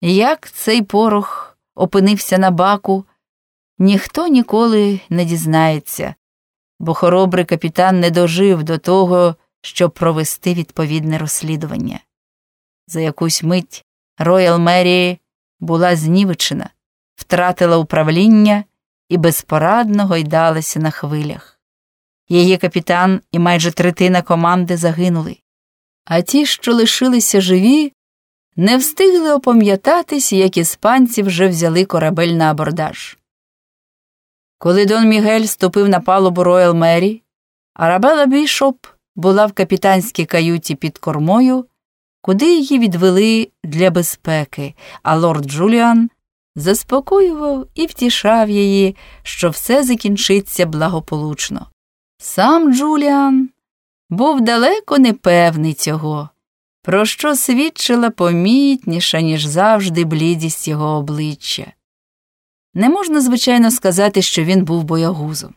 Як цей порох опинився на баку, ніхто ніколи не дізнається, бо хоробрий капітан не дожив до того, щоб провести відповідне розслідування. За якусь мить Роял Мері була знівечена, втратила управління і безпорадно гойдалася на хвилях. Її капітан і майже третина команди загинули, а ті, що лишилися живі, не встигли опам'ятатись, як іспанці вже взяли корабель на абордаж. Коли Дон Мігель ступив на палубу Роял Мері, Арабела Бішоп була в капітанській каюті під кормою, куди її відвели для безпеки, а лорд Джуліан заспокоював і втішав її, що все закінчиться благополучно. Сам Джуліан був далеко не певний цього, про що свідчила помітніша, ніж завжди, блідість його обличчя. Не можна, звичайно, сказати, що він був боягузом.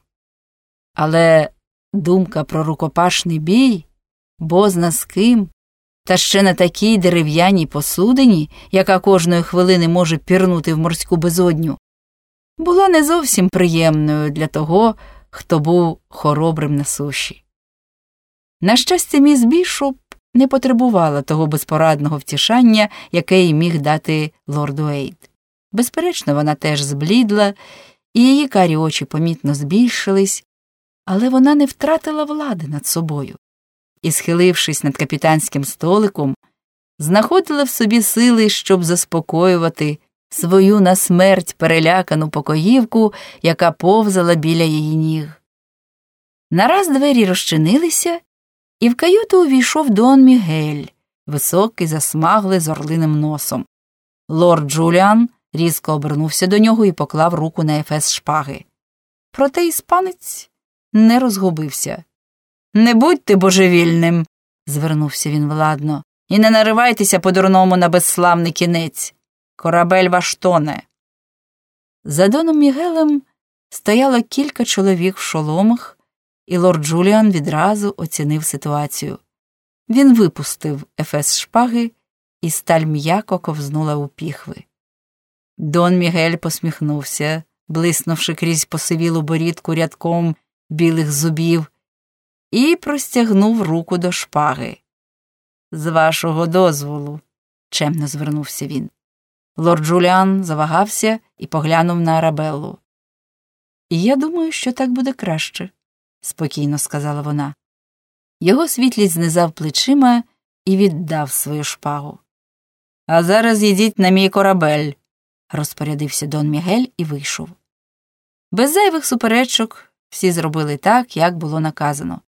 Але думка про рукопашний бій, бозна з ким, та ще на такій дерев'яній посудині, яка кожної хвилини може пірнути в морську безодню, була не зовсім приємною для того, хто був хоробрим на суші. На щастя, міс Бішоп не потребувала того безпорадного втішання, яке їй міг дати лорд Уейд. Безперечно, вона теж зблідла, і її карі очі помітно збільшились, але вона не втратила влади над собою і, схилившись над капітанським столиком, знаходила в собі сили, щоб заспокоювати свою на смерть перелякану покоївку, яка повзала біля її ніг. Нараз двері розчинилися, і в каюту увійшов Дон Мігель, високий, засмаглий з орлиним носом. Лорд Джуліан різко обернувся до нього і поклав руку на ефес шпаги. Проте іспанець не розгубився. Не будьте божевільним, звернувся він владно, і не наривайтеся по дурному на безславний кінець. Корабель ваш тоне. За доном Мігелем стояло кілька чоловік в шоломах, і лорд Джуліан відразу оцінив ситуацію. Він випустив ефес шпаги, і сталь м'яко ковзнула у піхви. Дон Мігель посміхнувся, блиснувши крізь посивілу борідку рядком білих зубів, і простягнув руку до шпаги. З вашого дозволу, чемно звернувся він. Лорд Джуліан завагався і поглянув на Арабеллу. Я думаю, що так буде краще, спокійно сказала вона. Його світлість знизав плечима і віддав свою шпагу. А зараз йдіть на мій корабель, розпорядився Дон Мігель і вийшов. Без зайвих суперечок всі зробили так, як було наказано.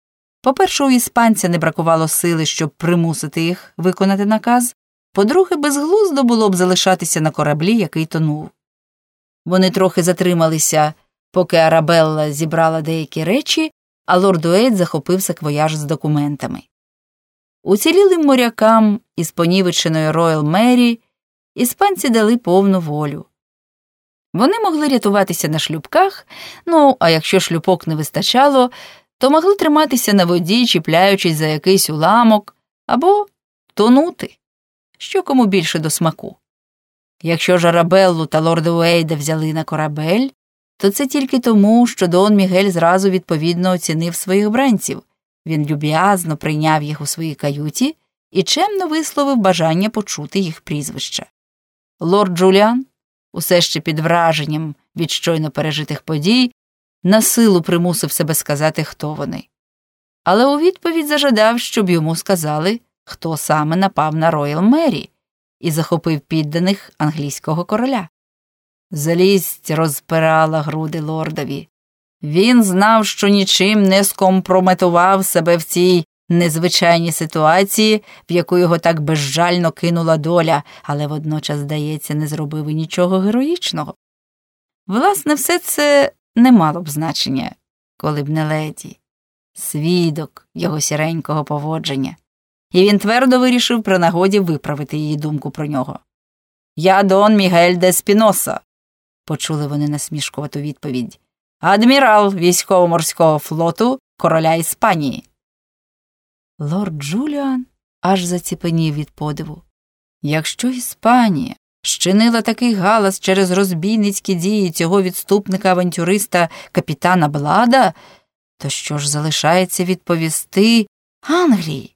По-перше, у іспанця не бракувало сили, щоб примусити їх виконати наказ, по-друге, безглуздо було б залишатися на кораблі, який тонув. Вони трохи затрималися, поки Арабелла зібрала деякі речі, а лорд Уейд захопив саквояж з документами. Уцілілим морякам із понівеченої Роял Мері іспанці дали повну волю. Вони могли рятуватися на шлюбках, ну а якщо шлюпок не вистачало, то могли триматися на воді, чіпляючись за якийсь уламок, або тонути, що кому більше до смаку. Якщо ж Арабеллу та лорда Уейда взяли на корабель, то це тільки тому, що Дон Мігель зразу відповідно оцінив своїх бранців. Він люб'язно прийняв їх у своїй каюті і чемно висловив бажання почути їх прізвища. Лорд Джуліан, усе ще під враженням від щойно пережитих подій, на силу примусив себе сказати, хто вони. Але у відповідь зажадав, щоб йому сказали, хто саме напав на Роял Мері і захопив підданих англійського короля. Злість розпирала груди лордові. Він знав, що нічим не скомпрометував себе в цій незвичайній ситуації, в яку його так безжально кинула доля, але водночас, здається, не зробив і нічого героїчного. Власне, все це не мало б значення, коли б не леді, свідок його сіренького поводження, і він твердо вирішив при нагоді виправити її думку про нього. Я Дон Мігель де Спіноса, почули вони насмішкувату відповідь, адмірал військово-морського флоту короля Іспанії. Лорд Джуліан аж заціпенів від подиву. Якщо Іспанія щинила такий галас через розбійницькі дії цього відступника авантюриста капітана Блада, то що ж залишається відповісти Англії?